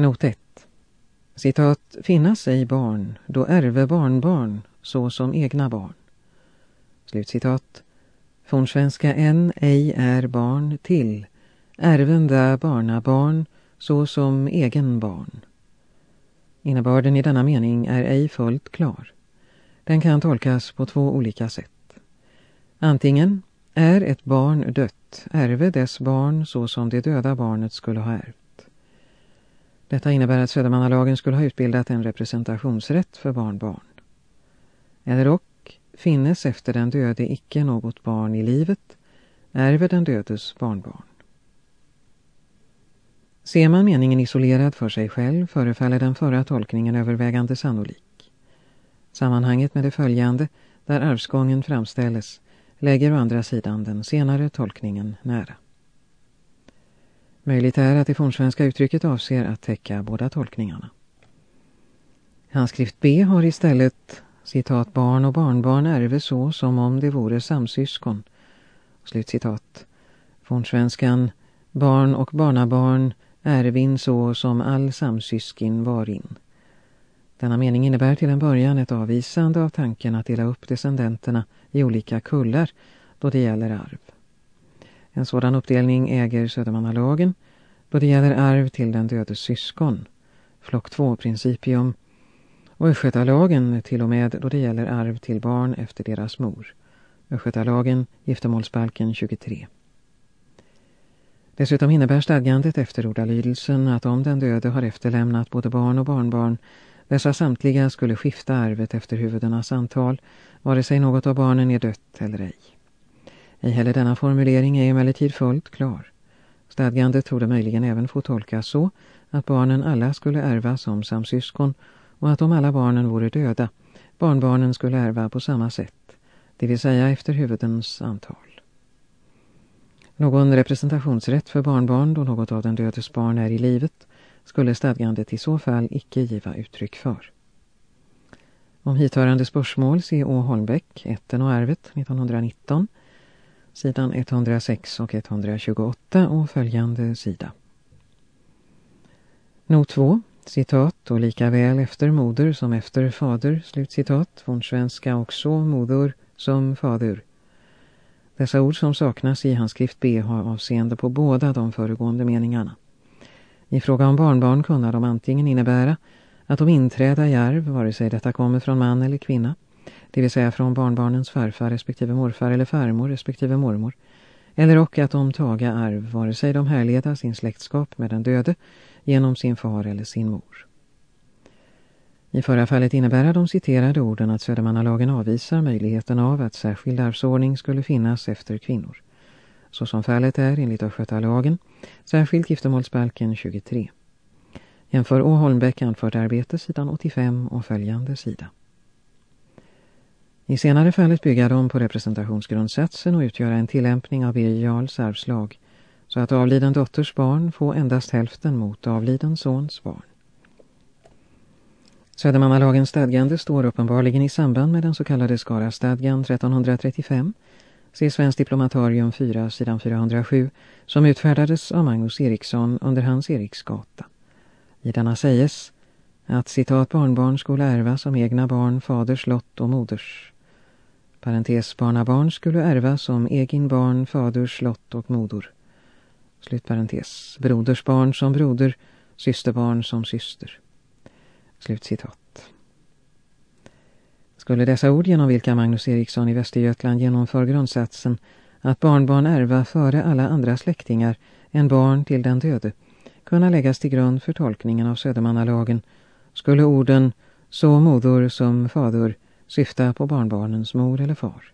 Not 1. Citat, finnas ej barn, då ärve barnbarn, så som egna barn. Slutcitat. Fornsvenska en ej är barn till, ärvenda barnabarn, så som egen barn. Innebörden i denna mening är ej fullt klar. Den kan tolkas på två olika sätt. Antingen är ett barn dött, ärve dess barn så som det döda barnet skulle ha ärvt. Detta innebär att Södermannalagen skulle ha utbildat en representationsrätt för barnbarn. Eller och finnes efter den döde icke något barn i livet, ärver den dödes barnbarn. Ser man meningen isolerad för sig själv förefaller den förra tolkningen övervägande sannolik. Sammanhanget med det följande, där arvsgången framställes, lägger å andra sidan den senare tolkningen nära. Möjligt är att det fornsvenska uttrycket avser att täcka båda tolkningarna. Handskrift B har istället citat barn och barnbarn ärve så som om det vore samsyskon. Slutcitat. Fornsvenskan barn och barnabarn ärvin så som all samsyskin varin. Denna mening innebär till en början ett avvisande av tanken att dela upp descendenterna i olika kullar då det gäller arv. En sådan uppdelning äger Södermannalagen då det gäller arv till den dödes syskon, flock 2 principium, och Östgötalagen till och med då det gäller arv till barn efter deras mor. Östgötalagen, giftermålsbalken 23. Dessutom innebär stadgandet efter ordalydelsen att om den döde har efterlämnat både barn och barnbarn, dessa samtliga skulle skifta arvet efter huvudenas antal, vare sig något av barnen är dött eller ej. Ej heller denna formulering är emellertid fullt klar. Stadgandet torde möjligen även få tolkas så att barnen alla skulle ärva som samsyskon och att om alla barnen vore döda, barnbarnen skulle ärva på samma sätt, det vill säga efter huvudens antal. Någon representationsrätt för barnbarn då något av den dödes barn är i livet skulle stadgandet i så fall icke giva uttryck för. Om hithörande spörsmål se Å. Holmbäck, Ätten och arvet 1919 sidan 106 och 128 och följande sida. Not 2, citat och lika väl efter moder som efter fader, slutcitat, från svenska också moder som fader. Dessa ord som saknas i handskrift B har avseende på båda de föregående meningarna. I fråga om barnbarn kunde de antingen innebära att de inträda i arv, vare sig detta kommer från man eller kvinna, det vill säga från barnbarnens farfar respektive morfar eller farmor respektive mormor, eller och att de taga arv vare sig de härleda sin släktskap med den döde genom sin far eller sin mor. I förra fallet innebär de citerade orden att Södermannalagen avvisar möjligheten av att särskild arvsordning skulle finnas efter kvinnor. Så som fallet är enligt Östgötalagen, särskilt giftermålsbalken 23. Jämför Å. Holmbäck anfört arbete sidan 85 och följande sida. I senare fallet bygga de på representationsgrundsatsen och utgöra en tillämpning av Birger Jarls arvslag så att avliden dotters barn får endast hälften mot avliden sons barn. Södermannalagens stadgande står uppenbarligen i samband med den så kallade Skara-stadgan 1335, se Svensk diplomatarium 4, sidan 407, som utfärdades av Magnus Eriksson under hans Eriksgata. I denna sägs att citat barnbarn skulle ärva som egna barn faders lott och moders Parentes barnabarn skulle ärva som egen barn, faders, slott och modor. Slutparentes. Broders barn som broder, systerbarn som syster. Slutcitat. Skulle dessa ord genom vilka Magnus Eriksson i Västergötland genomför grundsatsen att barnbarn ärva före alla andra släktingar än barn till den döde kunna läggas till grund för tolkningen av Södermannalagen skulle orden så moder som fader syfta på barnbarnens mor eller far.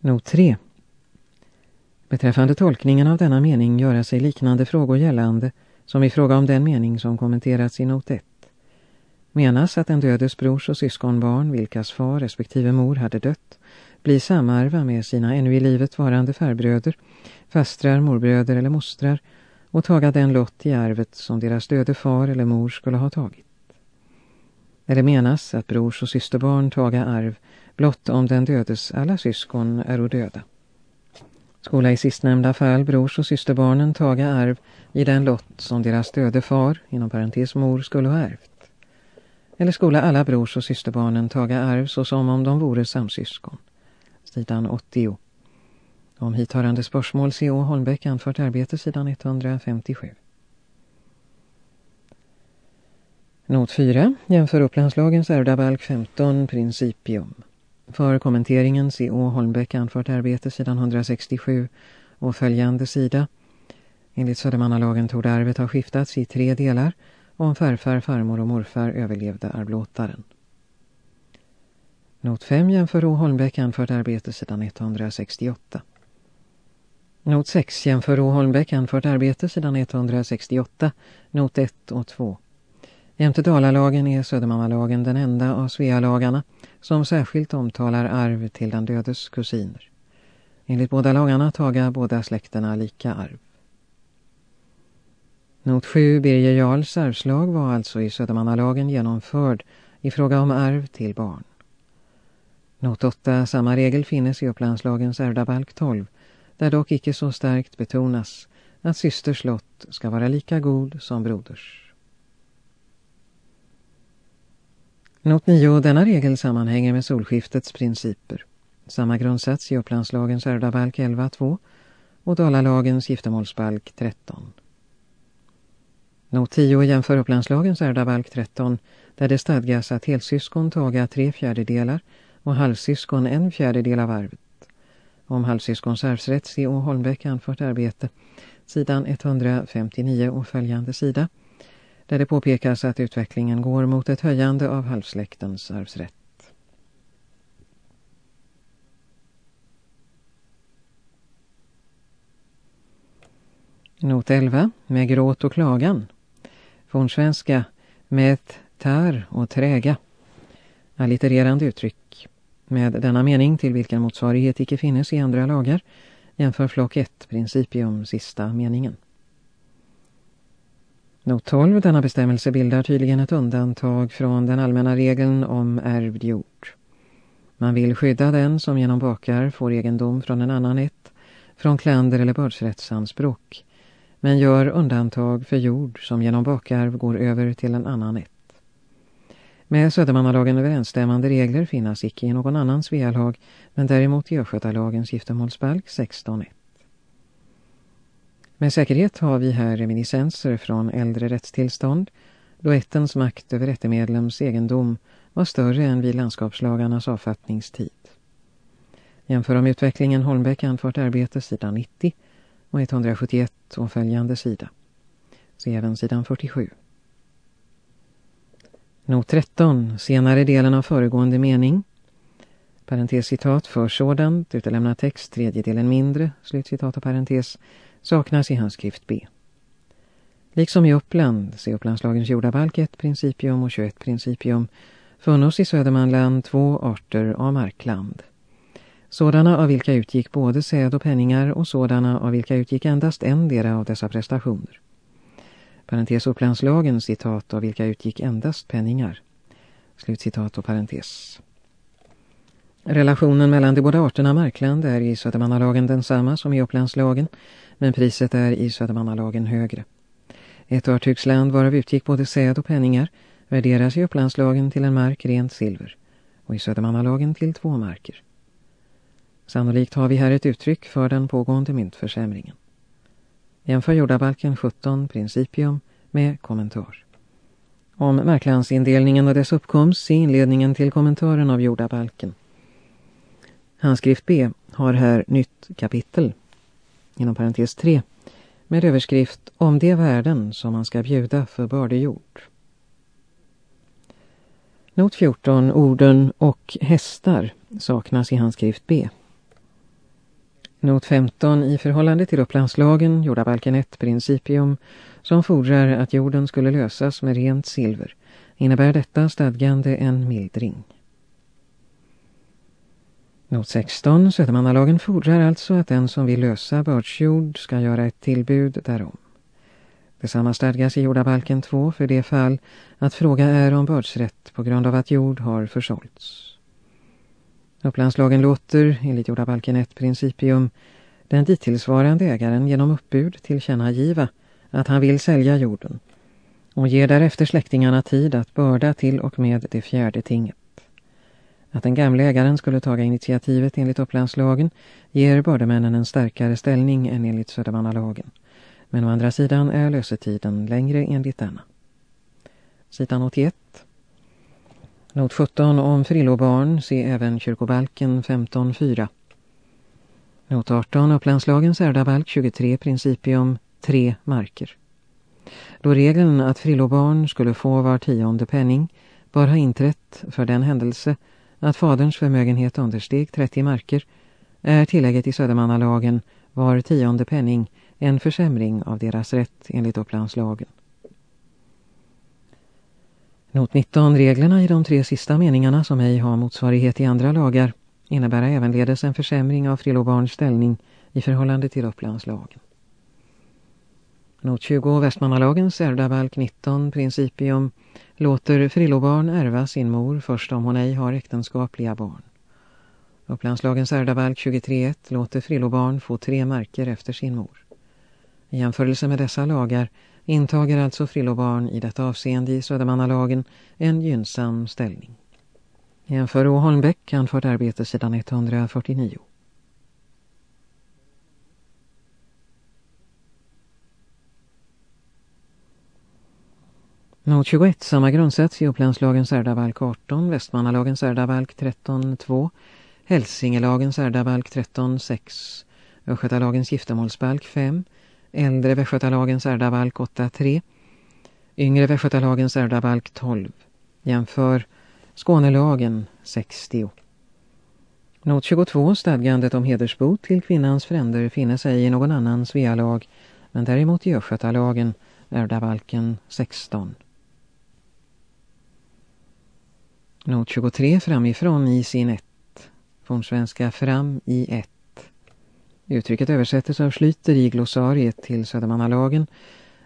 Not 3. Beträffande tolkningen av denna mening göra sig liknande frågor gällande som i fråga om den mening som kommenterats i not 1. Menas att en dödes brors och syskonbarn, vilkas far respektive mor hade dött, blir samarva med sina ännu i livet varande farbröder, fastrar, morbröder eller mostrar och taga den lott i arvet som deras döde far eller mor skulle ha tagit. När det menas att brors och systerbarn taga arv blott om den dödes alla syskon är döda. Skola i sistnämnda fall brors- och systerbarnen taga arv i den lott som deras döde far, inom parentes mor, skulle ha ärvt. Eller skola alla brors- och systerbarnen taga arv så som om de vore samsyskon. Sidan 80. Om hithörande spörsmål C.O. Holmbäck anfört arbete sidan 157. Not 4. Jämför Upplandslagens ärvdabalk 15 Principium. För kommenteringen C.O. Holmbäck anfört arbete sidan 167 och följande sida. Enligt Södermannalagen tog arvet ha skiftats i tre delar om farfar, farmor och morfar överlevde arvlåtaren. Not 5 jämför Å. Holmbäck anfört arbete sidan 168. Not 6 jämför Å. Holmbäck anfört arbete sidan 168, not 1 och 2. Jämte Dalalagen är Södermannalagen den enda av Svealagarna som särskilt omtalar arv till den dödes kusiner. Enligt båda lagarna taga båda släkterna lika arv. Not 7 Birger Jarls arvslag var alltså i Södermannalagen genomförd i fråga om arv till barn. Not 8 samma regel finnes i Upplandslagens ärvdabalk 12 där dock icke så starkt betonas att systers lott ska vara lika god som broders. Not 9. Denna regel sammanhänger med solskiftets principer. Samma grundsats i Upplandslagens ärvdabalk 11.2 och Dalalagens giftermålsbalk 13. Not 10 jämför Upplandslagens ärvdabalk 13 där det stadgas att helsyskon taga tre fjärdedelar och halvsyskon en fjärdedel av arvet. Om halvsyskons arvsrätt C.O. Holmbäck anfört arbete, sidan 159 och följande sida där det påpekas att utvecklingen går mot ett höjande av halvsläktens arvsrätt. Not 11. Med gråt och klagan. Fornsvenska med tär och träga. Allitererande uttryck. Med denna mening till vilken motsvarighet icke finnes i andra lagar jämför flock 1 principium sista meningen. Not 12, denna bestämmelse bildar tydligen ett undantag från den allmänna regeln om ärvd jord. Man vill skydda den som genom bakar får egendom från en annan ett, från kländer eller bördsrättsanspråk, men gör undantag för jord som genom bakarv går över till en annan ett. Med Södermannalagen överensstämmande regler finnas icke i någon annan Svealag, men däremot i Östgötalagens giftermålsbalk 16.1. Med säkerhet har vi här reminiscenser från äldre rättstillstånd då ettens makt över rättemedlems egendom var större än vid landskapslagarnas avfattningstid. Jämför om utvecklingen Holmbäck anfört arbete sidan 90 och 171 och följande sida. Se även sidan 47. Not 13, senare delen av föregående mening. Parentes citat för sådant, utelämna text, tredjedelen mindre, slutcitat och parentes saknas i handskrift B. Liksom i Uppland, se Upplandslagens jordabalk 1 principium och 21 principium, funnos i Södermanland två arter av markland. Sådana av vilka utgick både säd och penningar och sådana av vilka utgick endast en del av dessa prestationer. Parentes Upplandslagen citat av vilka utgick endast penningar. Slutcitat och parentes. Relationen mellan de båda arterna markland är i Södermannalagen densamma som i Upplandslagen, men priset är i Södermannalagen högre. Ett örtygsland varav utgick både säd och penningar värderas i Upplandslagen till en mark rent silver och i Södermannalagen till två marker. Sannolikt har vi här ett uttryck för den pågående myntförsämringen. Jämför jordabalken 17 Principium med kommentar. Om marklandsindelningen och dess uppkomst i inledningen till kommentaren av jordabalken. Handskrift B har här nytt kapitel, inom parentes 3, med överskrift om de värden som man ska bjuda för bördegjord. Not 14, orden och hästar saknas i handskrift B. Not 15 i förhållande till upplandslagen, jordabalken 1 principium, som fordrar att jorden skulle lösas med rent silver, innebär detta stadgande en mildring. Not 16, Södermannalagen fordrar alltså att den som vill lösa bördsjord ska göra ett tillbud därom. Detsamma stadgas i jordabalken 2 för det fall att fråga är om bördsrätt på grund av att jord har försålts. Upplandslagen låter, enligt jordabalken 1 principium, den dittillsvarande ägaren genom uppbud tillkännagiva att han vill sälja jorden och ger därefter släktingarna tid att börda till och med det fjärde tinget. Att den gamla ägaren skulle taga initiativet enligt upplandslagen ger bördemännen en starkare ställning än enligt Södermannalagen. Men å andra sidan är lösetiden längre enligt denna. Sidan 81. Not 17 om frillobarn, se även kyrkobalken 15.4. Not 18 Upplandslagens ärdabalk 23 principium 3 marker. Då regeln att frillobarn skulle få var tionde penning bör ha inträtt för den händelse att faderns förmögenhet understeg 30 marker är tillägget i Södermannalagen var tionde penning en försämring av deras rätt enligt Upplandslagen. Not 19 reglerna i de tre sista meningarna som ej har motsvarighet i andra lagar innebär ävenledes en försämring av frillobarns ställning i förhållande till Upplandslagen. Not 20 Västmannalagens ärvdabalk 19 principium låter frillobarn ärva sin mor först om hon ej har äktenskapliga barn. Upplandslagens ärvdabalk 23.1 låter frillobarn få tre marker efter sin mor. I jämförelse med dessa lagar intager alltså frillobarn i detta avseende i Södermannalagen en gynnsam ställning. Jämför Å Holmbäck anfört arbete sidan 149. Not 21, samma grundsats i Upplandslagens ärdabalk 18, Västmannalagens ärdabalk 13.2, Hälsingelagens ärdabalk 13.6, Östgötalagens giftermålsbalk 5, Äldre Västgötalagens ärdabalk 8.3, Yngre Västgötalagens ärdabalk 12. Jämför Skånelagen 60. Not 22, stadgandet om hedersbot till kvinnans fränder finnes ej i någon annan Svealag, men däremot i Östgötalagen ärdabalken 16. Not 23 framifrån i sin ett. Fornsvenska fram i ett. Uttrycket översättes av Schlyter i glossariet till Södermannalagen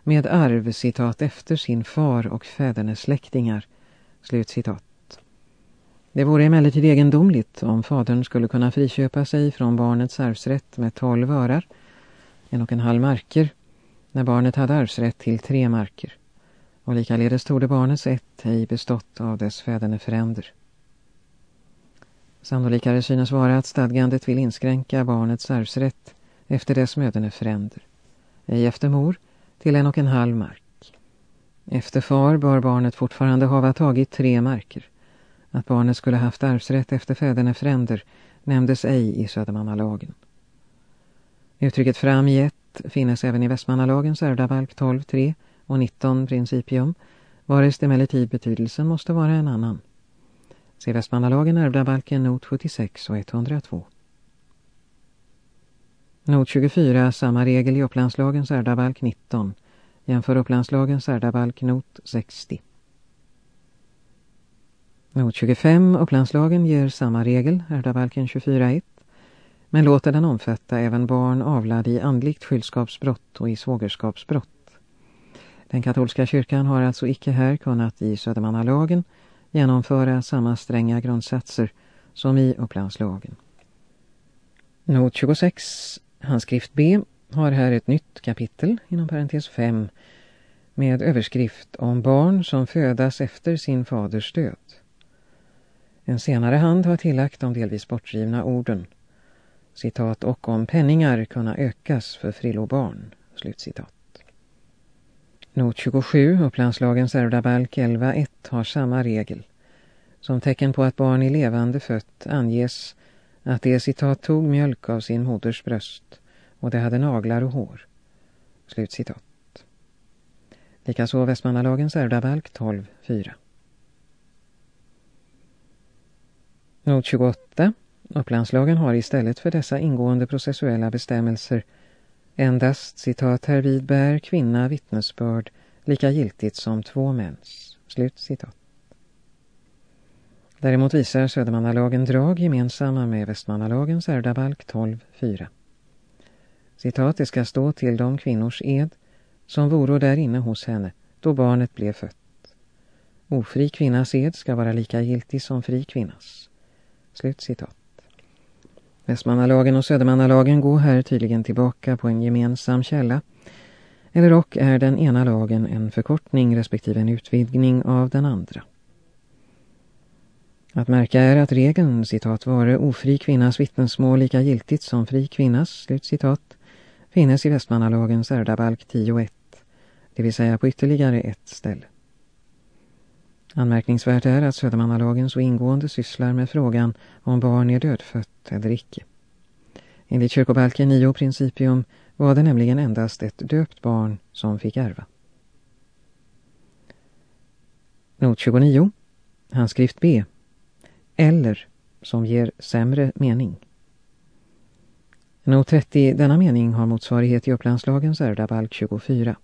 med arv citat efter sin far och fädernes släktingar. Slut citat. Det vore emellertid egendomligt om fadern skulle kunna friköpa sig från barnets arvsrätt med tolv örar, en och en halv marker, när barnet hade arvsrätt till tre marker. Och likaledes tog det barnets ett ej bestått av dess fäderne föränder. Sannolikare synes vara att stadgandet vill inskränka barnets arvsrätt efter dess mödernefränder. Ej efter mor till en och en halv mark. Efter far bör barnet fortfarande hava tagit tre marker. Att barnet skulle haft arvsrätt efter fäderne föränder nämndes ej i Södermannalagen. Uttrycket fram i ett finnes även i Västmannalagens ärvdabalk 12.3 och 19 principium, varest emellertid betydelsen måste vara en annan. Se Västmannalagen ärvdabalken not 76 och 102. Not 24, samma regel i Upplandslagens ärvdabalk 19. Jämför Upplandslagens ärvdabalk not 60. Not 25, Upplandslagen ger samma regel, ärvdabalken 24.1. Men låter den omfatta även barn avlad i andligt skyldskapsbrott och i svågerskapsbrott. Den katolska kyrkan har alltså icke här kunnat i Södermannalagen genomföra samma stränga grundsatser som i Upplandslagen. Not 26, handskrift B, har här ett nytt kapitel inom parentes 5 med överskrift om barn som födas efter sin faders död. En senare hand har tillagt de delvis bortgivna orden citat och om penningar kunna ökas för frillobarn, slutcitat. Not 27, Upplandslagens ärvdabalk 11.1 har samma regel. Som tecken på att barn i levande fött anges att det citat tog mjölk av sin moders bröst och det hade naglar och hår. Slutcitat. Likaså Västmannalagens ärvdabalk 12.4. Not 28. Upplandslagen har istället för dessa ingående processuella bestämmelser Endast, citat, härvid bär kvinna vittnesbörd lika giltigt som två mäns. Slut citat. Däremot visar Södermannalagen drag gemensamma med Västmannalagens ärvdabalk 12.4. Citat, det ska stå till de kvinnors ed som voro där inne hos henne då barnet blev fött. Ofri kvinnas ed ska vara lika giltig som fri kvinnas. Slut citat. Västmannalagen och Södermannalagen går här tydligen tillbaka på en gemensam källa. Eller och är den ena lagen en förkortning respektive en utvidgning av den andra. Att märka är att regeln, citat, vare ofri kvinnas vittnesmål lika giltigt som fri kvinnas, slut citat, finnes i Västmannalagens ärdabalk 10.1, det vill säga på ytterligare ett ställe. Anmärkningsvärt är att Södermannalagen så ingående sysslar med frågan om barn är dödfött eller icke. Enligt kyrkobalken 9 principium var det nämligen endast ett döpt barn som fick ärva. Not 29. Handskrift B. Eller som ger sämre mening. Not 30. Denna mening har motsvarighet i Upplandslagens ärvdabalk 24.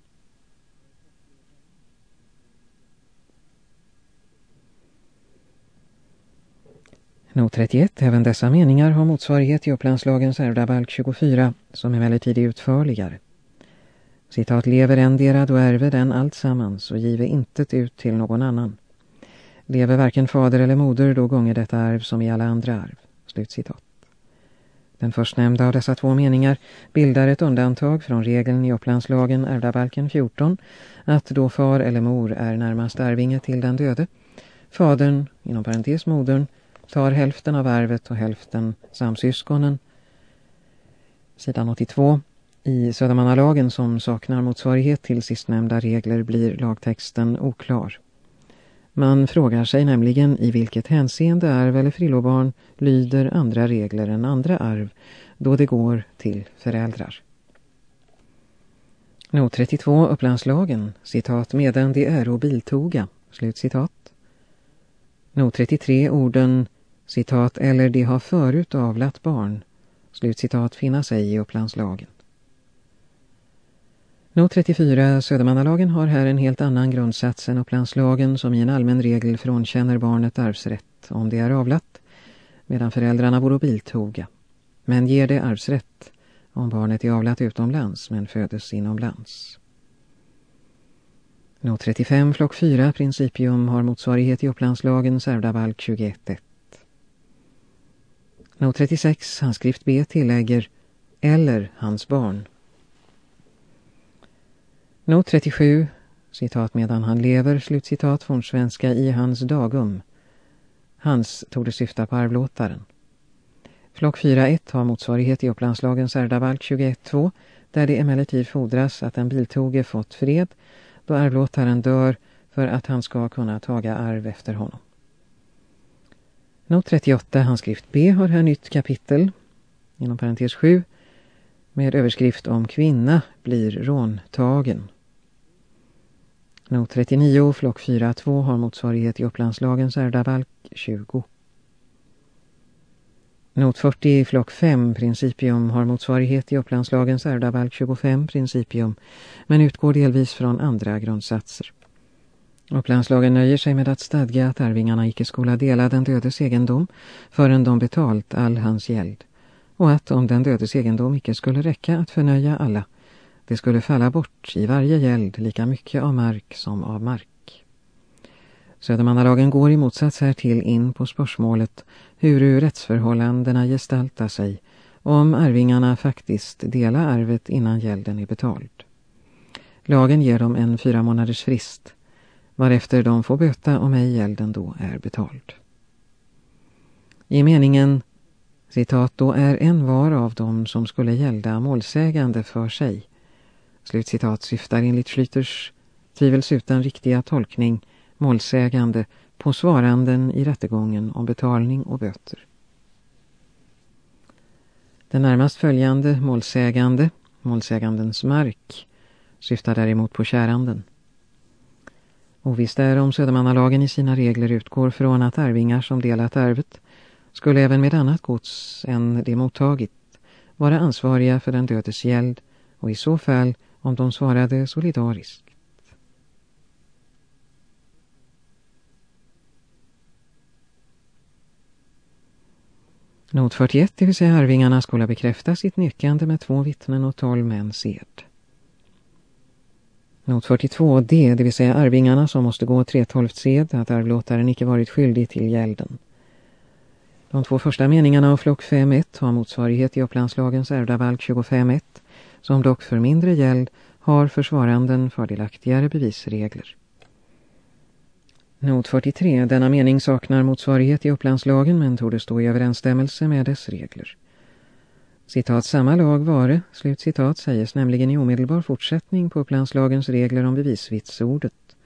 Not 31, även dessa meningar har motsvarighet i Upplandslagens ärvdabalk 24, som emellertid är utförligare. Citat lever endera då ärve den allt sammans och give intet ut till någon annan. Lever varken fader eller moder då gånger detta arv som i alla andra arv. Slutcitat. Den förstnämnda av dessa två meningar bildar ett undantag från regeln i Upplandslagen ärvdabalken 14 att då far eller mor är närmast arvinge till den döde, fadern, inom parentes modern, tar hälften av arvet och hälften samsyskonen. Sidan 82. I Södermannalagen som saknar motsvarighet till sistnämnda regler blir lagtexten oklar. Man frågar sig nämligen i vilket hänseende arv eller frillobarn lyder andra regler än andra arv då det går till föräldrar. Not 32 Upplandslagen, citat medan det är och biltoga, slut citat. Not 33 orden citat, eller de har förut avlat barn, slutcitat, finnas ej i Upplandslagen. Not 34, Södermannalagen har här en helt annan grundsats än Upplandslagen som i en allmän regel frånkänner barnet arvsrätt om det är avlat, medan föräldrarna vore biltoga, men ger det arvsrätt om barnet är avlat utomlands men födes inomlands. Not 35, flock 4, principium har motsvarighet i Upplandslagen, Särvdabalk 21.1. Not 36, handskrift B tillägger eller hans barn. Not 37, citat medan han lever, slutcitat från svenska i hans dagum. Hans tog det syfta på arvlåtaren. Flock 4.1 har motsvarighet i Upplandslagens ärdabalk 21.2 där det emellertid fordras att en biltoge fått fred då arvlåtaren dör för att han ska kunna taga arv efter honom. Not 38, handskrift B, har här nytt kapitel, inom parentes 7, med överskrift om kvinna blir råntagen. Not 39, flock 4.2 har motsvarighet i Upplandslagens ärvdabalk 20. Not 40, flock 5, principium har motsvarighet i Upplandslagens ärvdabalk 25, principium, men utgår delvis från andra grundsatser. Upplandslagen nöjer sig med att stadga att arvingarna icke skola dela den dödes egendom förrän de betalt all hans gäld och att om den dödes egendom icke skulle räcka att förnöja alla det skulle falla bort i varje gäld lika mycket av mark som av mark. Södermannalagen går i motsats härtill in på spörsmålet hur rättsförhållandena gestaltar sig om arvingarna faktiskt delar arvet innan gälden är betald. Lagen ger dem en fyra månaders frist varefter de får böta om ej gälden då är betald. I meningen, citat, då är en var av dem som skulle gälda målsägande för sig, slutcitat, syftar enligt Schlyters tvivelsutan riktiga tolkning målsägande på svaranden i rättegången om betalning och böter. Den närmast följande målsägande, målsägandens mark, syftar däremot på käranden. Ovisst är om Södermannalagen i sina regler utgår från att arvingar som delat arvet skulle även med annat gods än det mottagit vara ansvariga för den dödes gäld och i så fall om de svarade solidariskt. Not 41, det vill säga arvingarna, skulle bekräfta sitt nekande med två vittnen och tolv mäns ed. Not 42d, det vill säga arvingarna som måste gå tretolft sed att arvlåtaren icke varit skyldig till gälden. De två första meningarna av flock 5.1 har motsvarighet i Upplandslagens ärvdabalk 25.1 som dock för mindre gäld har försvaranden fördelaktigare bevisregler. Not 43. Denna mening saknar motsvarighet i Upplandslagen men tog det stå i överensstämmelse med dess regler. Citat samma lag vare, slut citat, sägs nämligen i omedelbar fortsättning på Upplandslagens regler om bevisvitsordet.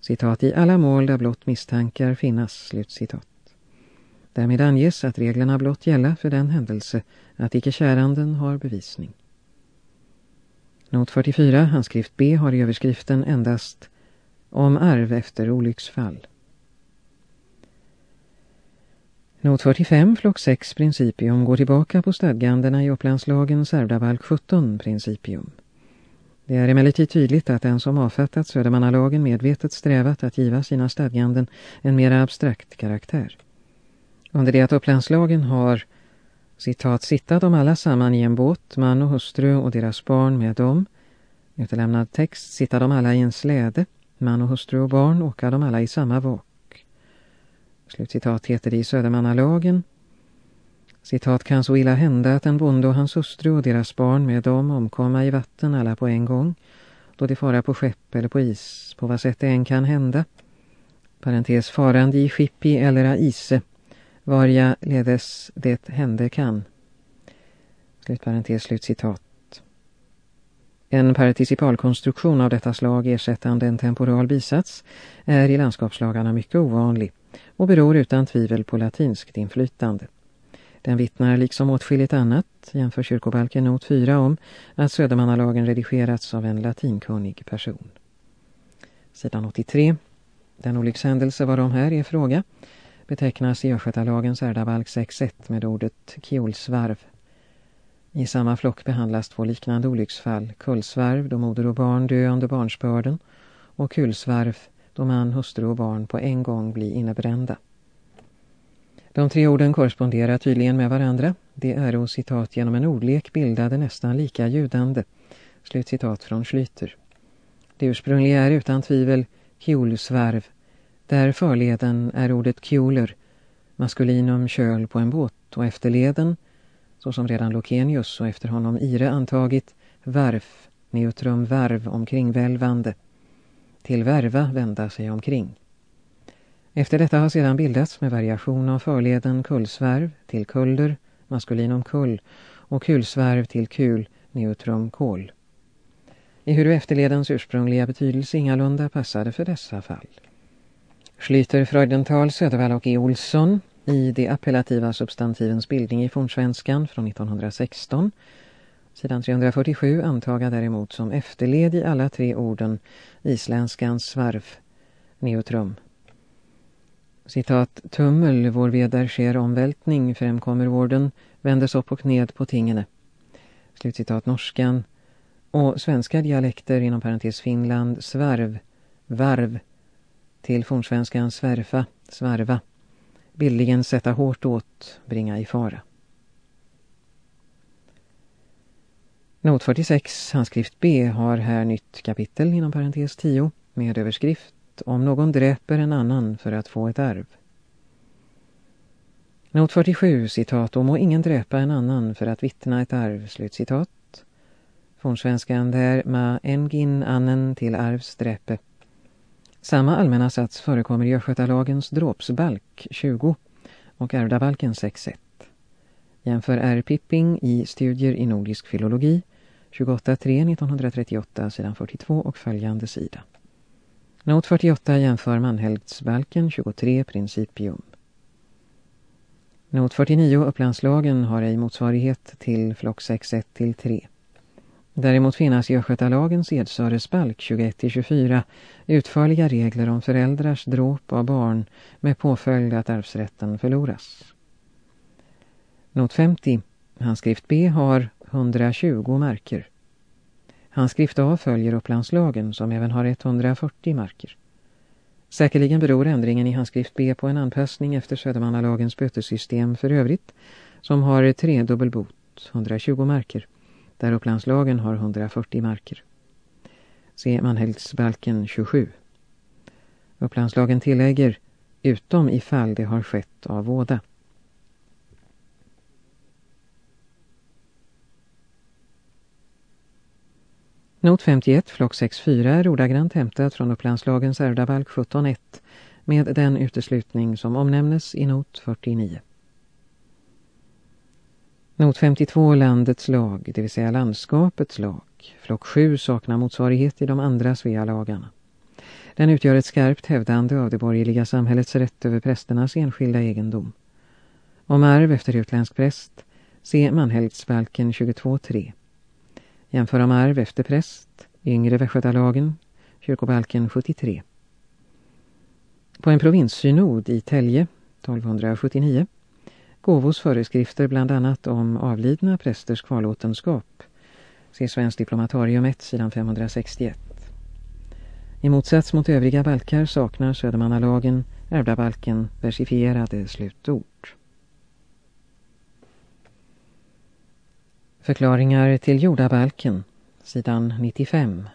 Citat i alla mål där blott misstankar finnas, slut citat. Därmed anges att reglerna blott gälla för den händelse att icke käranden har bevisning. Not 44, handskrift B, har i överskriften endast om arv efter olycksfall. Not 45, flock 6, principium går tillbaka på stadgandena i Upplandslagen, ärvdabalk 17, principium. Det är emellertid tydligt att den som avfattat Södermannalagen medvetet strävat att giva sina stadganden en mer abstrakt karaktär. Under det att Upplandslagen har citat sittat om alla samman i en båt, man och hustru och deras barn med dem. Utelämnad text sitta de alla i en släde, man och hustru och barn åka de alla i samma vak. Slutcitat heter det i Södermannalagen. Citat kan så illa hända att en bonde och hans hustru och deras barn med dem omkomma i vatten alla på en gång, då de fara på skepp eller på is, på vad sätt det än kan hända. Parentes farande i skippi eller a ise varja ledes det hände kan. Slutparentes, slutcitat. En participalkonstruktion av detta slag ersättande en temporal bisats är i landskapslagarna mycket ovanlig och beror utan tvivel på latinskt inflytande. Den vittnar liksom åtskilligt annat, jämför kyrkobalken not 4 om, att Södermannalagen redigerats av en latinkunnig person. Sidan 83. Den olyckshändelse varom här är fråga betecknas i Östgötalagens ärdabalk 6.1 med ordet kiolsvarv. I samma flock behandlas två liknande olycksfall, kullsvarv då moder och barn dö under barnsbörden och kulsvarv då man, hustru och barn på en gång blir innebrända. De tre orden korresponderar tydligen med varandra. Det är och citat genom en ordlek bildade nästan lika ljudande. Slutcitat från Schlyter. Det ursprungliga är utan tvivel kjolsvärv. där förleden är ordet kjoler, maskulinum köl på en båt och efterleden, såsom redan Lokenius och efter honom Ire antagit, varf, neutrum varv omkringvälvande, till värva vända sig omkring. Efter detta har sedan bildats med variation av förleden kullsvärv till kulder, maskulinum kull, och kulsvärv till kul, neutrum kol. Ehuru efterledens ursprungliga betydelse ingalunda passade för dessa fall. Schlyter, Freudenthal, Södervall och E. Olsson i de appellativa substantivens bildning i fornsvenskan från 1916. Sidan 347 antaga däremot som efterled i alla tre orden isländskans svarv, neutrum. Citat, tummel, vår där sker omvältning, främkommer vården, vändes upp och ned på tingene. Slutcitat norskan. Och svenska dialekter inom parentes Finland, svarv, varv, till fornsvenskan svärfa, svarva, bildligen sätta hårt åt, bringa i fara. Not 46, handskrift B, har här nytt kapitel inom parentes 10 med överskrift om någon dräper en annan för att få ett arv. Not 47, citat, om må ingen dräpa en annan för att vittna ett arv, slutcitat. Fornsvenskan där ma engin annen till arvs dräpe. Samma allmänna sats förekommer i Östgötalagens dråpsbalk 20 och ärvdabalken 6.1. Jämför R. Pipping i Studier i nordisk filologi 28.3 1938 sidan 42 och följande sida. Not 48 jämför Manhälsbalken 23 Principium. Not 49 Upplandslagen har ej motsvarighet till flock 6.1 till 3. Däremot finnas i Östgötalagens Edsöresbalk 21-24 utförliga regler om föräldrars dråp av barn med påföljd att arvsrätten förloras. Not 50. Handskrift B har 120 marker. Handskrift A följer Upplandslagen som även har 140 marker. Säkerligen beror ändringen i handskrift B på en anpassning efter Södermannalagens bötesystem för övrigt som har tre dubbelbot, 120 marker där Upplandslagen har 140 marker. Se Manhällsbalken 27. Upplandslagen tillägger utom ifall det har skett av våda. Not 51, flock 6.4 är ordagrant hämtat från Upplandslagens ärvdabalk 17.1 med den uteslutning som omnämnes i not 49. Not 52 landets lag, det vill säga landskapets lag. Flock 7 saknar motsvarighet i de andra Svealagarna. Den utgör ett skarpt hävdande av det borgerliga samhällets rätt över prästernas enskilda egendom. Om arv efter utländsk präst, se Manhälsbalken 22.3. Jämför om arv efter präst, yngre Västgötalagen, kyrkobalken 73. På en provinssynod i Tälje, 1279, gåvos föreskrifter bland annat om avlidna prästers kvarlåtenskap. Se Svensk diplomatarium 1, sidan 561. I motsats mot övriga balkar saknar Södermannalagen ärvdabalken versifierade slutord. Förklaringar till jordabalken, sidan 95.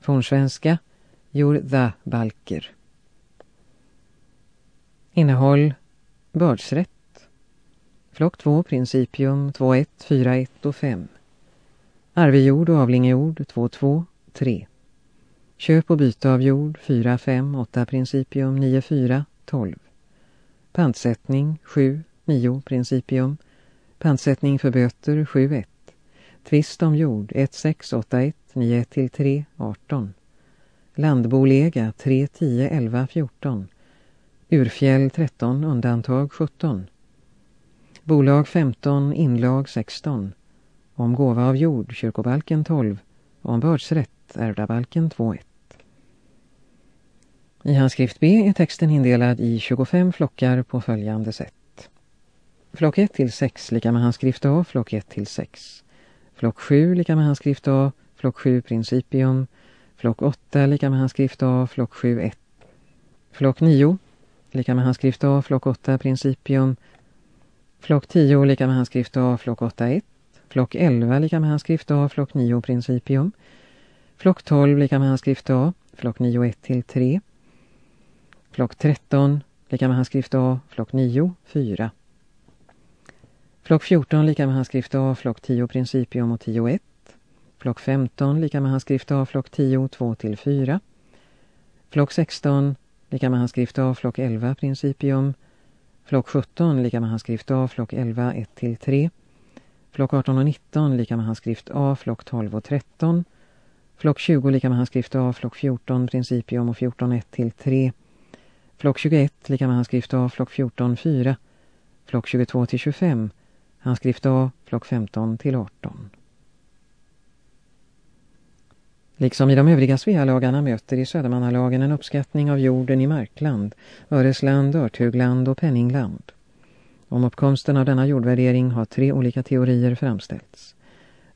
Fornsvenska, jordabalker. Innehåll, bördsrätt. Flock 2, principium 2.1, 4.1 och 5. Arvejord och avlingejord 2.2, 3. Köp och byte av jord 4, 5, 8 principium 9, 4, 12. Pantsättning 7, 9 principium Pantsättning för böter 7 1. Tvist om jord 1 6 8 1 9 1 till 3 18. Landbolega 3 10 11 14. Urfjäll 13 undantag 17. Bolag 15 inlag 16. Om gåva av jord kyrkobalken 12. Om bördsrätt ärvdabalken 2.1. I handskrift B är texten indelad i 25 flockar på följande sätt. Flock 1 till 6 lika med handskrift A, flock 1 till 6. Flock 7 lika med handskrift A, flock 7 principium. Flock 8 lika med handskrift A, flock 7 1. Flock 9 lika med handskrift A, flock 8 principium. Flock 10 lika med handskrift A, flock 8 1. Flock 11 lika med handskrift A, flock 9 principium. Flock 12 lika med handskrift A, flock 9 1 till 3. Flock 13 lika med handskrift A, flock 9 4. Flock 14 lika med handskrift A, flock 10 principium och 10 1. Flock 15 lika med handskrift A, flock 10 2 till 4. Flock 16 lika med handskrift A, flock 11 principium. Flock 17 lika med handskrift A, flock 11 1 till 3. Flock 18 och 19 lika med handskrift A, flock 12 och 13. Flock 20 lika med handskrift A, flock 14 principium och 14 1 till 3. Flock 21 lika med handskrift A, flock 14 4. Flock 22 till 25 Handskrift A, flock 15 till 18. Liksom i de övriga Svealagarna möter i Södermannalagen en uppskattning av jorden i Markland, Öresland, Örtugland och Penningland. Om uppkomsten av denna jordvärdering har tre olika teorier framställts.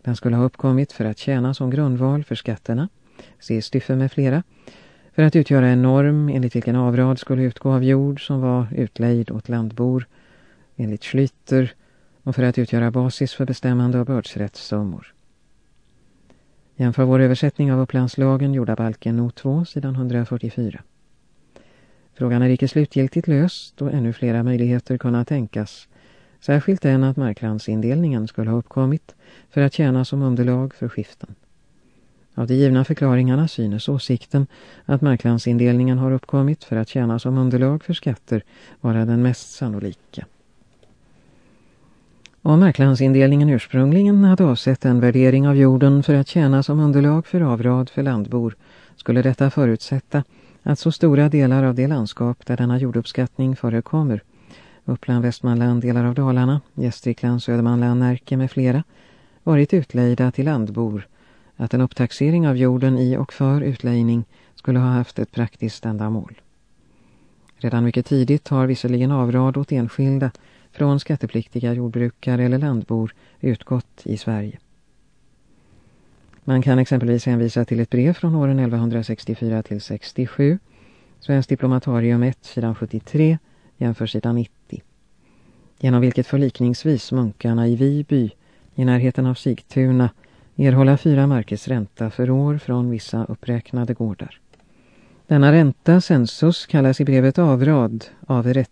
Den skulle ha uppkommit för att tjäna som grundval för skatterna, se styffe med flera, för att utgöra en norm enligt vilken avrad skulle utgå av jord som var utlejd åt landbor, enligt Schlyter, och för att utgöra basis för bestämmande av bördsrättssummor. Jämför vår översättning av Upplandslagen, jordabalken not 2, sidan 144. Frågan är icke slutgiltigt löst och ännu flera möjligheter kunna tänkas, särskilt den att marklandsindelningen skulle ha uppkommit för att tjäna som underlag för skiften. Av de givna förklaringarna synes åsikten att marklandsindelningen har uppkommit för att tjäna som underlag för skatter vara den mest sannolika. Om marklandsindelningen ursprungligen hade avsett en värdering av jorden för att tjäna som underlag för avrad för landbor skulle detta förutsätta att så stora delar av det landskap där denna jorduppskattning förekommer, Uppland, Västmanland, delar av Dalarna, Gästrikland, Södermanland, Närke med flera, varit utlejda till landbor, att en upptaxering av jorden i och för utlejning skulle ha haft ett praktiskt ändamål. Redan mycket tidigt har visserligen avrad åt enskilda från skattepliktiga jordbrukare eller landbor utgått i Sverige. Man kan exempelvis hänvisa till ett brev från åren 1164 till 67, Svensk diplomatarium 1, sidan 73, jämför sidan 90. Genom vilket förlikningsvis munkarna i Viby, i närheten av Sigtuna, erhålla fyra markers ränta för år från vissa uppräknade gårdar. Denna ränta, census, kallas i brevet avrad, avrätt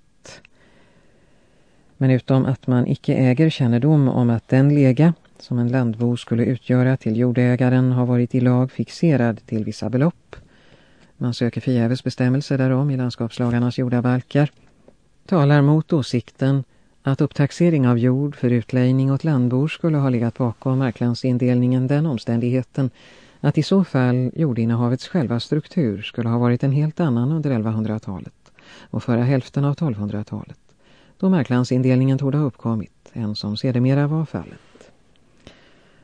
men utom att man icke äger kännedom om att den lega som en landbo skulle utgöra till jordägaren har varit i lag fixerad till vissa belopp. Man söker förgäves bestämmelser därom i landskapslagarnas jordabalkar. Talar mot åsikten att upptaxering av jord för utlejning åt landbor skulle ha legat bakom marklandsindelningen den omständigheten att i så fall jordinnehavets själva struktur skulle ha varit en helt annan under 1100-talet och förra hälften av 1200-talet, då marklandsindelningen torde ha uppkommit, än som sedermera var fallet.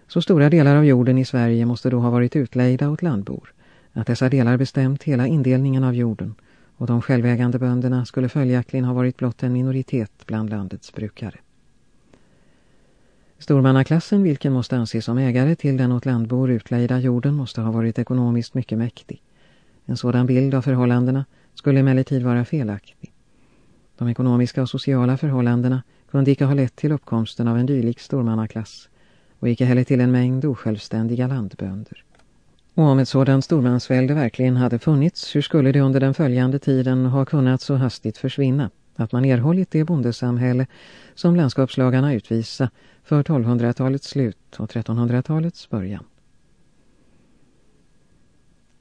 Så stora delar av jorden i Sverige måste då ha varit utlejda åt landbor, att dessa delar bestämt hela indelningen av jorden och de självägande bönderna skulle följaktligen ha varit blott en minoritet bland landets brukare. Stormannaklassen, vilken måste anses som ägare till den åt landbor utlejda jorden, måste ha varit ekonomiskt mycket mäktig. En sådan bild av förhållandena skulle emellertid vara felaktig. De ekonomiska och sociala förhållandena kunde icke ha lett till uppkomsten av en dylik stormannaklass och icke heller till en mängd osjälvständiga landbönder. Och om ett sådant stormansvälde verkligen hade funnits, hur skulle det under den följande tiden ha kunnat så hastigt försvinna att man erhållit det bondesamhälle som landskapslagarna utvisa för 1200-talets slut och 1300-talets början?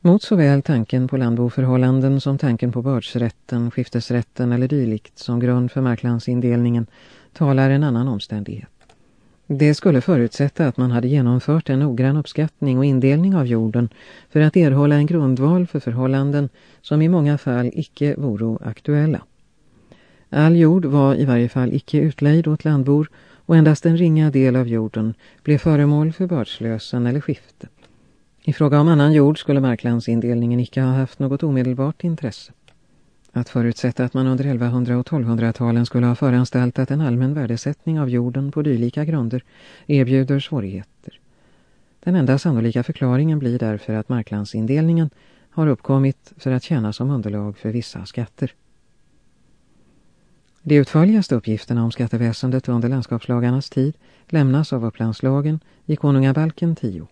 Mot såväl tanken på landboförhållanden som tanken på bördsrätten, skiftesrätten eller dylikt som grund för marklandsindelningen talar en annan omständighet. Det skulle förutsätta att man hade genomfört en noggrann uppskattning och indelning av jorden för att erhålla en grundval för förhållanden som i många fall icke vore aktuella. All jord var i varje fall icke utlejd åt landbor och endast en ringa del av jorden blev föremål för bördslösen eller skifte. I fråga om annan jord skulle marklandsindelningen icke ha haft något omedelbart intresse. Att förutsätta att man under 1100- och 1200-talen skulle ha föranstaltat en allmän värdesättning av jorden på dylika grunder erbjuder svårigheter. Den enda sannolika förklaringen blir därför att marklandsindelningen har uppkommit för att tjäna som underlag för vissa skatter. De utförligaste uppgifterna om skatteväsendet under landskapslagarnas tid lämnas av upplandslagen i Konungabalken 10.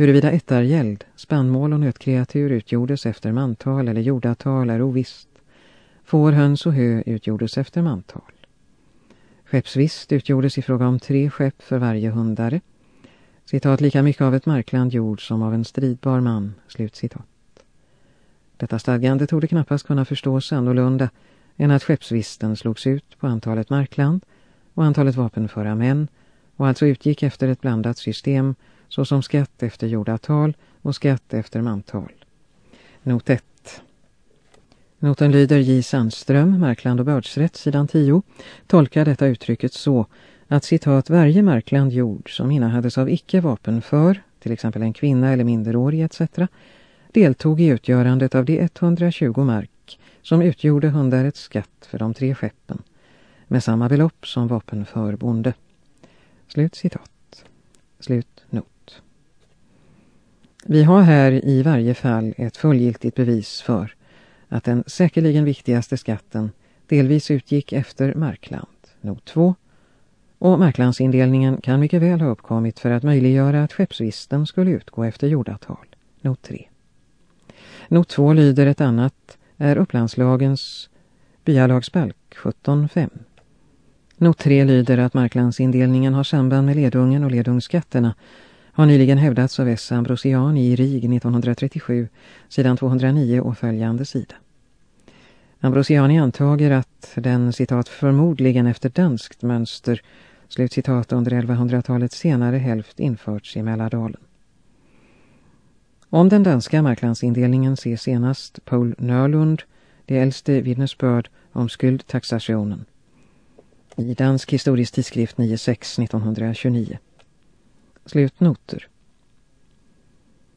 Huruvida ettargäld, spannmål och nötkreatur utgjordes efter mantal eller jordatal är ovisst. Får, höns och hö utgjordes efter mantal. Skeppsvist utgjordes i fråga om tre skepp för varje hundare. Citat lika mycket av ett markland jord som av en stridbar man. Slutcitat. Detta stadgande torde knappast kunna förstås annorlunda än att skeppsvisten slogs ut på antalet markland och antalet vapenföra män och alltså utgick efter ett blandat system såsom skatt efter jordatal och skatt efter mantal. Not 1. Noten lyder J. Sandström, Markland och bördsrätt, sidan 10, tolkar detta uttrycket så att citat varje markland jord som innehades av icke-vapenför, till exempel en kvinna eller minderårig etc., deltog i utgörandet av de 120 mark som utgjorde hundarets skatt för de tre skeppen, med samma belopp som vapenför bonde. Slut citat. Slut not. Vi har här i varje fall ett fullgiltigt bevis för att den säkerligen viktigaste skatten delvis utgick efter markland, not 2, och marklandsindelningen kan mycket väl ha uppkommit för att möjliggöra att skeppsvisten skulle utgå efter jordatal, not 3. Not 2 lyder ett annat är upplandslagens byalagsbalk 17.5. Not 3 lyder att marklandsindelningen har samband med ledungen och ledungsskatterna har nyligen hävdats av S. Ambrosian i RIG 1937, sidan 209 och följande sida. Ambrosiani antager att den citat förmodligen efter danskt mönster slutcitat under 1100-talets senare hälft införts i Mälardalen. Om den danska marklandsindelningen ser senast Paul Nörlund, det äldste vittnesbörd om skuldtaxationen. I Dansk historisk tidskrift 9.6 1929. Slutnoter.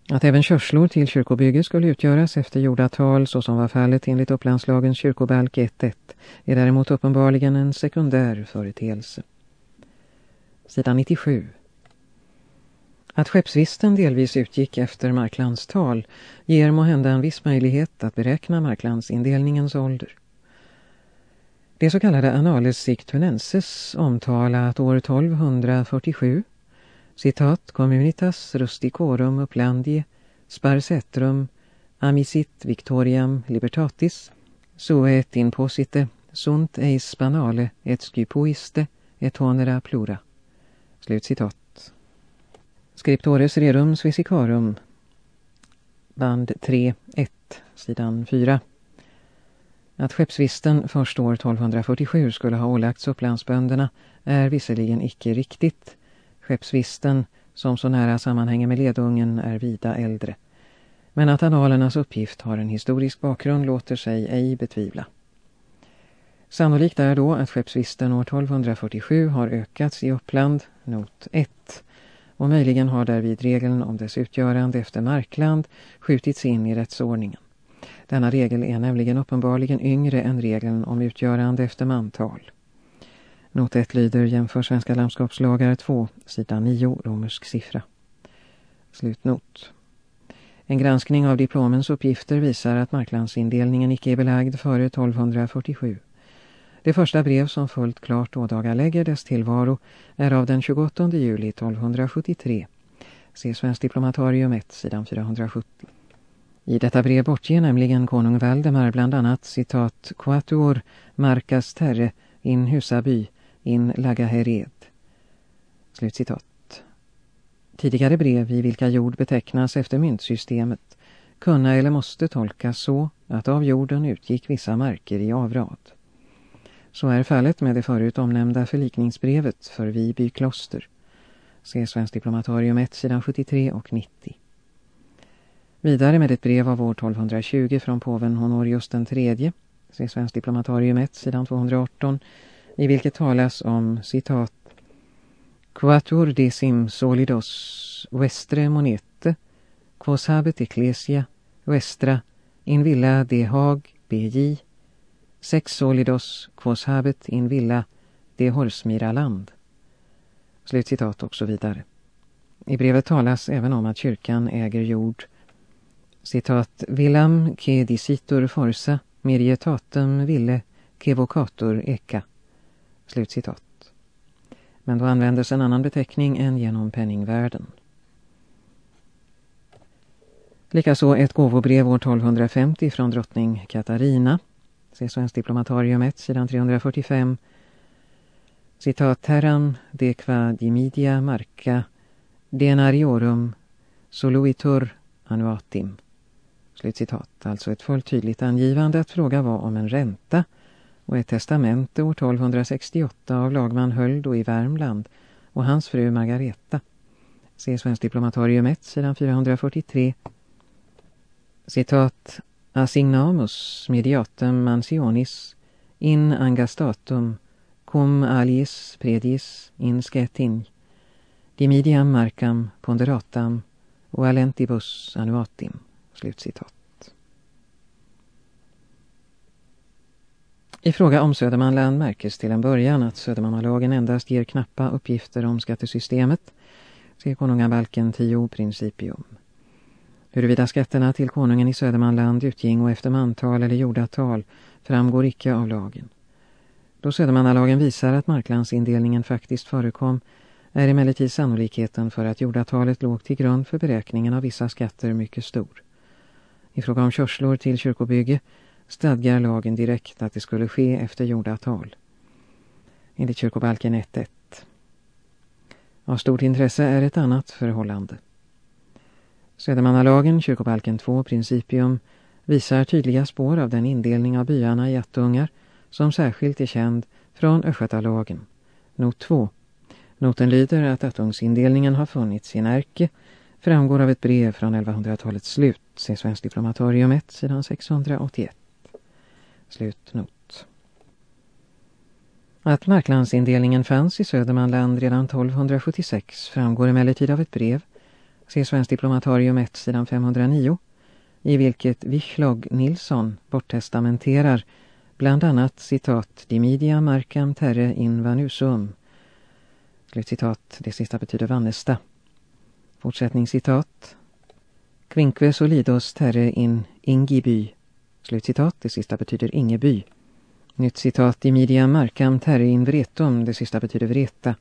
Att även körslor till kyrkobygge skulle utgöras efter jordatal så som var fallet enligt upplandslagens kyrkobalk 1.1 är däremot uppenbarligen en sekundär företeelse. Sidan 97. Att skeppsvisten delvis utgick efter marklandstal ger måhända en viss möjlighet att beräkna marklandsindelningens ålder. Det så kallade Annales Sictunenses omtala att år 1247 citat Communitas rusticorum upplandie sparsetrum amisit victoriam libertatis sue et imposite sunt eis banale et skypoiste et honera plura. Slutcitat Scriptores rerum svesicarum band 3, 1, sidan 4. Att skeppsvisten först år 1247 skulle ha ålagts upplandsbönderna är visserligen icke riktigt. Skeppsvisten, som så nära sammanhänger med ledungen, är vida äldre. Men att annalernas uppgift har en historisk bakgrund låter sig ej betvivla. Sannolikt är då att skeppsvisten år 1247 har ökats i Uppland, not 1, och möjligen har därvid regeln om dess utgörande efter markland skjutits in i rättsordningen. Denna regel är nämligen uppenbarligen yngre än regeln om utgörande efter mantal. Not 1 lyder jämför Svenska landskapslagar 2, sidan 9, romersk siffra. Slutnot. En granskning av diplomens uppgifter visar att marklandsindelningen icke är belagd före 1247. Det första brev som fullt klart ådagalägger dess tillvaro är av den 28 juli 1273. Se Svensk diplomatarium 1, sidan 470. I detta brev bortger nämligen konung Valdemar bland annat citat Quatuor marcas terre in Husaby in Lagaheret. Slutcitat. Tidigare brev i vilka jord betecknas efter myntsystemet kunna eller måste tolkas så att av jorden utgick vissa marker i avrad. Så är fallet med det förut omnämnda förlikningsbrevet för Viby kloster. Se Svensk diplomatarium 1, sidan 73 och 90. Vidare med ett brev av år 1220 från påven Honorius den tredje, se Svensk diplomatarium 1, sidan 218, i vilket talas om, citat, Quatur decim solidos vestre monete, quos habet ecclesia, vestra, in villa de hag, BJ, sex solidos, quos habet in villa, de horsmira land. Slutcitat och så vidare. I brevet talas även om att kyrkan äger jord citat Villam che dicitur forsa merietatum ville che vocatur eka. Slutcitat. Men då användes en annan beteckning än genom penningvärden. Likaså ett gåvobrev år 1250 från drottning Katarina. Se Svensk diplomatarium 1, sidan 345. Citat Terran de qua dimidia marca denariorum soluitur annuatim. Slutcitat. Alltså ett fullt tydligt angivande att fråga var om en ränta och ett testamente år 1268 av lagman Höldo i Värmland och hans fru Margareta. Se Svensk diplomatarium 1, sidan 443. Citat Assignamus mediatum mansionis in angastatum cum aliis predis in scetin dimidiam marcam ponderatam och alentibus annuatim. Slutcitat. I fråga om Södermanland märkes till en början att Södermannalagen endast ger knappa uppgifter om skattesystemet. Se konungabalken 10 principium. Huruvida skatterna till konungen i Södermanland utging och efter mantal eller gjorda tal framgår icke av lagen. Då Södermannalagen visar att marklandsindelningen faktiskt förekom är emellertid sannolikheten för att jordatalet låg till grund för beräkningen av vissa skatter mycket stor. I fråga om körslor till kyrkobygge stadgar lagen direkt att det skulle ske efter gjorda tal. Enligt kyrkobalken 1.1. Av stort intresse är ett annat förhållande. Södermannalagen, kyrkobalken 2, principium, visar tydliga spår av den indelning av byarna i attungar som särskilt är känd från Östgötalagen. Not 2. Noten lyder att attungsindelningen har funnits i Närke framgår av ett brev från 1100-talets slut, se Svensk diplomatorium 1, sidan 681. Slutnot. Att marklandsindelningen fanns i Södermanland redan 1276 framgår emellertid av ett brev, se Svensk Diplomatarium 1, sidan 509, i vilket Vichlog Nilsson borttestamenterar bland annat citat Dimidia markam terre in vanusum. Slutcitat, det sista betyder Vannesta. Fortsättningscitat. Quinque solidos terre in Ingiby. Slutcitat, det sista betyder Ingeby. Nytt citat i media Markam terre in vretum, det sista betyder vreta.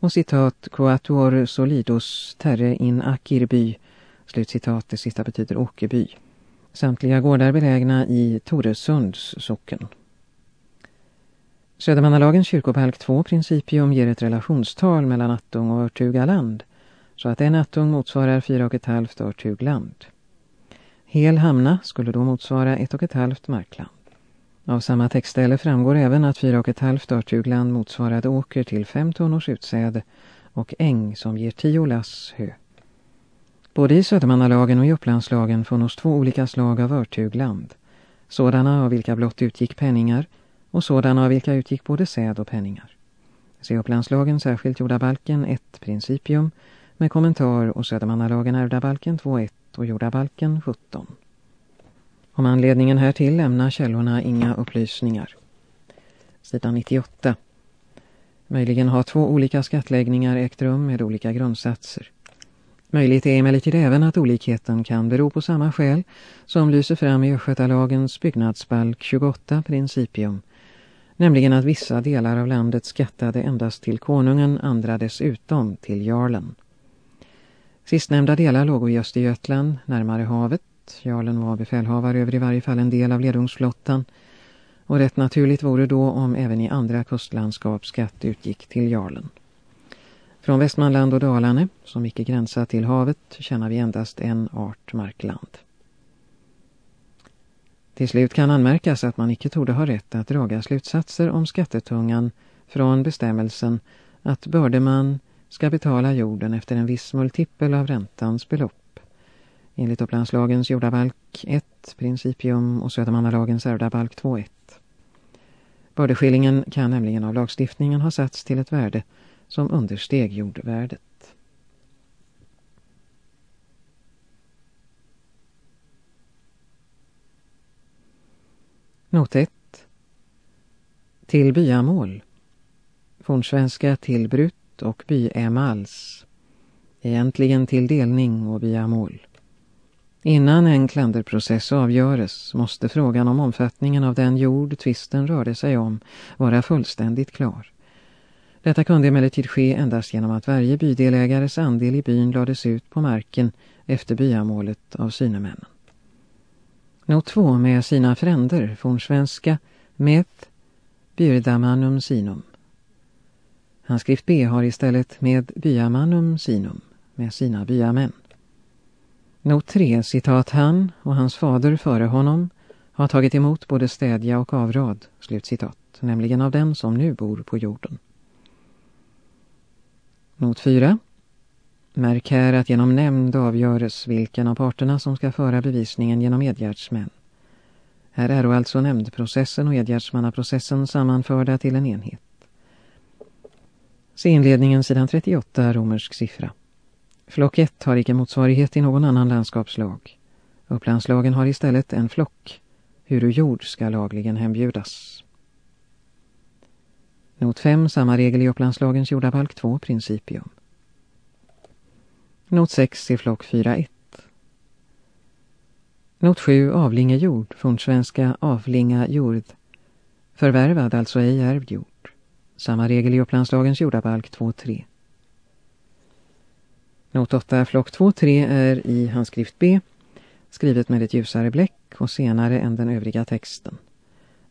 Och citat Quatuor solidos terre in Akirby. Slutcitat, det sista betyder Åkerby. Samtliga gårdar belägna i Toresunds socken. Södermannalagens kyrkobalk 2 principium ger ett relationstal mellan Attung och Örtugaland så att en attung motsvarar fyra och ett halvt örtug land. Hel hamna skulle då motsvara ett och ett halvt markland. Av samma textställe framgår även att fyra och ett halvt örtugland motsvarade åker till fem tunnors utsäde och äng som ger tio lass hö. Både i Södermannalagen och i Upplandslagen funnos två olika slag av örtugland. Sådana av vilka blott utgick penningar och sådana av vilka utgick både säd och penningar. Se Upplandslagen särskilt jordabalken 1 principium med kommentar och Södermannalagen ärvdabalken 2.1 och jordabalken 17. Om anledningen härtill lämnar källorna inga upplysningar. Sidan 98. Möjligen har två olika skattläggningar ägt rum med olika grundsatser. Möjligt är emellertid även att olikheten kan bero på samma skäl som lyser fram i Östgötalagens byggnadsbalk 28 principium, nämligen att vissa delar av landet skattade endast till konungen, andra dessutom till jarlen. Sistnämnda delar låg i Östergötland, närmare havet. Jarlen var befälhavare över i varje fall en del av ledungsflottan. Och rätt naturligt vore då om även i andra kustlandskap skatt utgick till jarlen. Från Västmanland och Dalarne, som icke gränsar till havet, känner vi endast en art markland. Till slut kan anmärkas att man icke torde ha rätt att draga slutsatser om skattetungan från bestämmelsen att bördeman ska betala jorden efter en viss multipel av räntans belopp. Enligt Upplandslagens jordabalk 1, principium och Södermannalagens ärvdabalk 2.1. Bördeskillingen kan nämligen av lagstiftningen ha satts till ett värde som understeg jordvärdet. Not 1. Till byamål. Fornsvenska till brut och byämals. Egentligen till delning och byamål. Innan en klanderprocess avgöres måste frågan om omfattningen av den jord tvisten rörde sig om vara fullständigt klar. Detta kunde emellertid ske endast genom att varje bydelägares andel i byn lades ut på marken efter byamålet av synemännen. Not 2 med sina fränder, fornsvenska, met Byrdamanum sinum. Handskrift B har istället med byamanum sinum, med sina byamän. Not 3, citat han och hans fader före honom har tagit emot både städja och avrad, slutcitat, nämligen av den som nu bor på jorden. Not 4. Märk här att genom nämnd avgöres vilken av parterna som ska föra bevisningen genom edgärdsmän. Här är då alltså nämndprocessen och edgärdsmannaprocessen sammanförda till en enhet. Se inledningen sidan 38, romersk siffra. Flock 1 har icke motsvarighet i någon annan landskapslag. Upplandslagen har istället en flock. Hur jord ska lagligen hembjudas. Not 5, samma regel i Upplandslagens jordabalk 2, principium. Not 6 i flock 4.1. Not 7, avlingejord, fornsvenska avlinga jord. Förvärvad, alltså ej ärvd jord. Samma regel i Upplandslagens jordabalk 2.3. Not 8, flock 2.3 är i handskrift B, skrivet med ett ljusare bläck och senare än den övriga texten.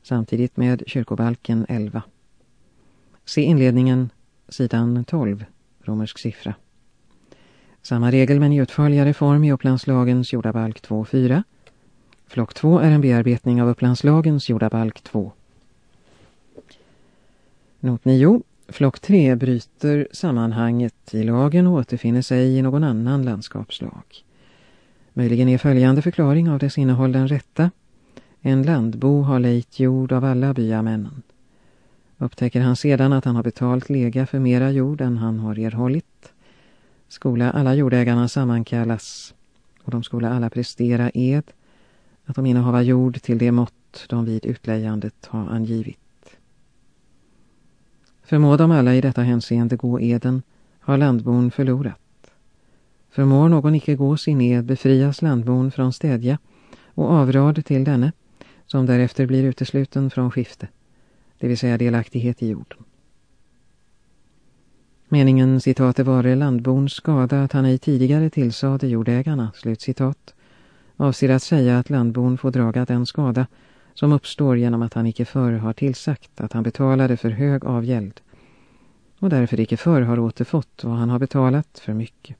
Samtidigt med kyrkobalken 11. Se inledningen, sidan 12, romersk siffra. Samma regel men i utförligare form i Upplandslagens jordabalk 2.4. Flock 2 är en bearbetning av Upplandslagens jordabalk 2. Not 9. Flock 3 bryter sammanhanget i lagen och återfinner sig i någon annan landskapslag. Möjligen är följande förklaring av dess innehåll den rätta. En landbo har lejt jord av alla byamännen. Upptäcker han sedan att han har betalt lega för mera jord än han har erhållit, skola alla jordägarna sammankallas och de skola alla prestera ed att de innehava jord till det mått de vid utlejandet har angivit. Förmå de alla i detta hänseende gå eden har landbon förlorat. Förmår någon icke gå sin ed befrias landbon från städja och avrad till denne som därefter blir utesluten från skifte det vill säga delaktighet i jorden. Meningen citat det var landbons skada att han ej tidigare tillsade jordägarna, slutcitat, avser att säga att landbon får draga den skada som uppstår genom att han icke förr har tillsagt att han betalade för hög avgäld och därför icke förr har återfått vad han har betalat för mycket.